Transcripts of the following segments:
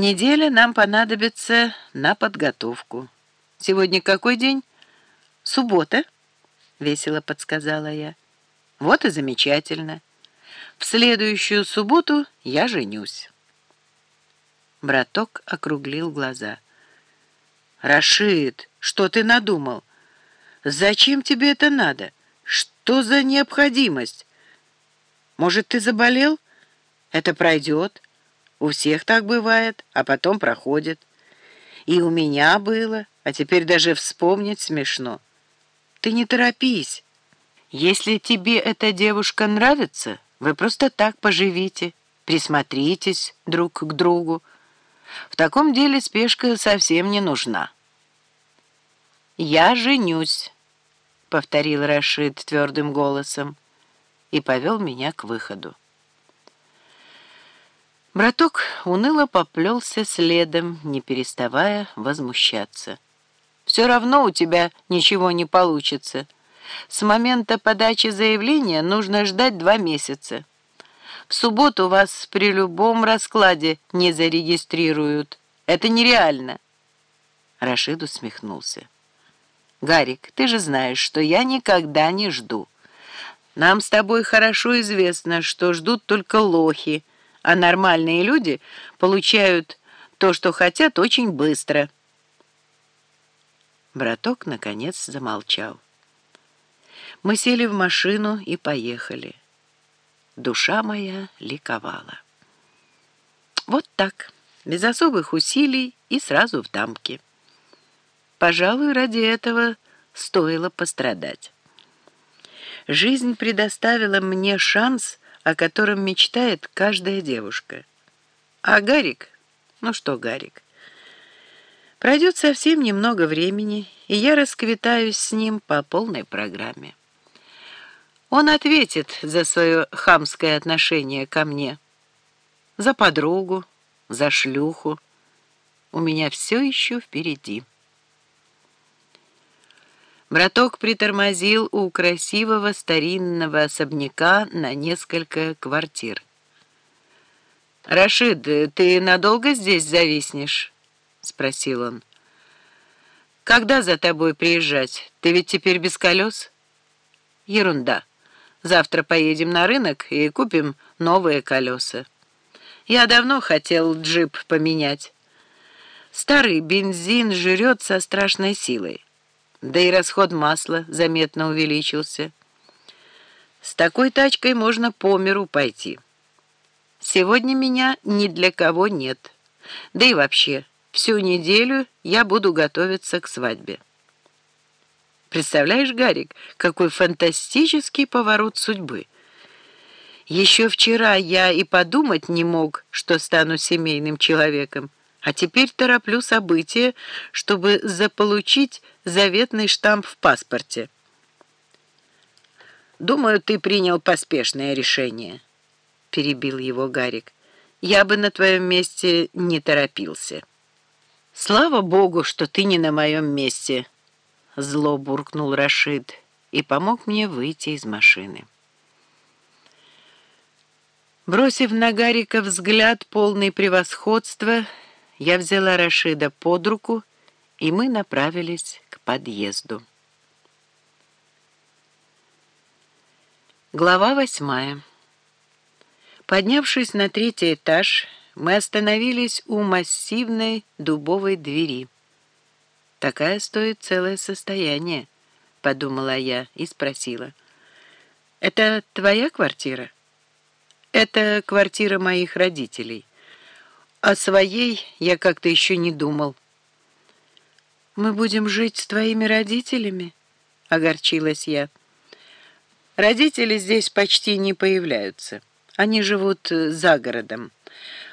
Неделя нам понадобится на подготовку. Сегодня какой день? Суббота, весело подсказала я. Вот и замечательно. В следующую субботу я женюсь. Браток округлил глаза. «Рашид, что ты надумал? Зачем тебе это надо? Что за необходимость? Может, ты заболел? Это пройдет. У всех так бывает, а потом проходит. И у меня было, а теперь даже вспомнить смешно. Ты не торопись. Если тебе эта девушка нравится, вы просто так поживите, присмотритесь друг к другу. В таком деле спешка совсем не нужна. «Я женюсь», — повторил Рашид твердым голосом и повел меня к выходу. Браток уныло поплелся следом, не переставая возмущаться. «Все равно у тебя ничего не получится. С момента подачи заявления нужно ждать два месяца. В субботу вас при любом раскладе не зарегистрируют. Это нереально». Рашид усмехнулся. «Гарик, ты же знаешь, что я никогда не жду. Нам с тобой хорошо известно, что ждут только лохи, а нормальные люди получают то, что хотят, очень быстро». Браток, наконец, замолчал. Мы сели в машину и поехали. Душа моя ликовала. Вот так, без особых усилий и сразу в дамке. Пожалуй, ради этого стоило пострадать. Жизнь предоставила мне шанс, о котором мечтает каждая девушка. А Гарик? Ну что Гарик? Пройдет совсем немного времени, и я расквитаюсь с ним по полной программе. Он ответит за свое хамское отношение ко мне, за подругу, за шлюху. У меня все еще впереди. Браток притормозил у красивого старинного особняка на несколько квартир. «Рашид, ты надолго здесь зависнешь?» — спросил он. «Когда за тобой приезжать? Ты ведь теперь без колес?» «Ерунда. Завтра поедем на рынок и купим новые колеса. Я давно хотел джип поменять. Старый бензин жрет со страшной силой да и расход масла заметно увеличился. С такой тачкой можно по миру пойти. Сегодня меня ни для кого нет. Да и вообще, всю неделю я буду готовиться к свадьбе. Представляешь, Гарик, какой фантастический поворот судьбы. Еще вчера я и подумать не мог, что стану семейным человеком. А теперь тороплю события, чтобы заполучить заветный штамп в паспорте. «Думаю, ты принял поспешное решение», — перебил его Гарик. «Я бы на твоем месте не торопился». «Слава Богу, что ты не на моем месте», — зло буркнул Рашид и помог мне выйти из машины. Бросив на Гарика взгляд полный превосходства, я взяла Рашида под руку, и мы направились к подъезду. Глава восьмая. Поднявшись на третий этаж, мы остановились у массивной дубовой двери. «Такая стоит целое состояние», — подумала я и спросила. «Это твоя квартира?» «Это квартира моих родителей». О своей я как-то еще не думал. «Мы будем жить с твоими родителями?» — огорчилась я. «Родители здесь почти не появляются. Они живут э, за городом.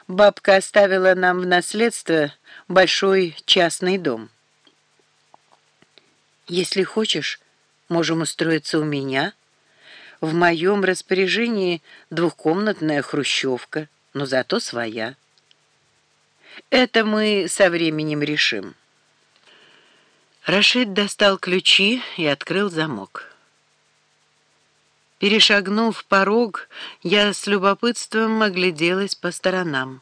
Бабка оставила нам в наследство большой частный дом. Если хочешь, можем устроиться у меня. В моем распоряжении двухкомнатная хрущевка, но зато своя». Это мы со временем решим. Рашид достал ключи и открыл замок. Перешагнув порог, я с любопытством огляделась по сторонам.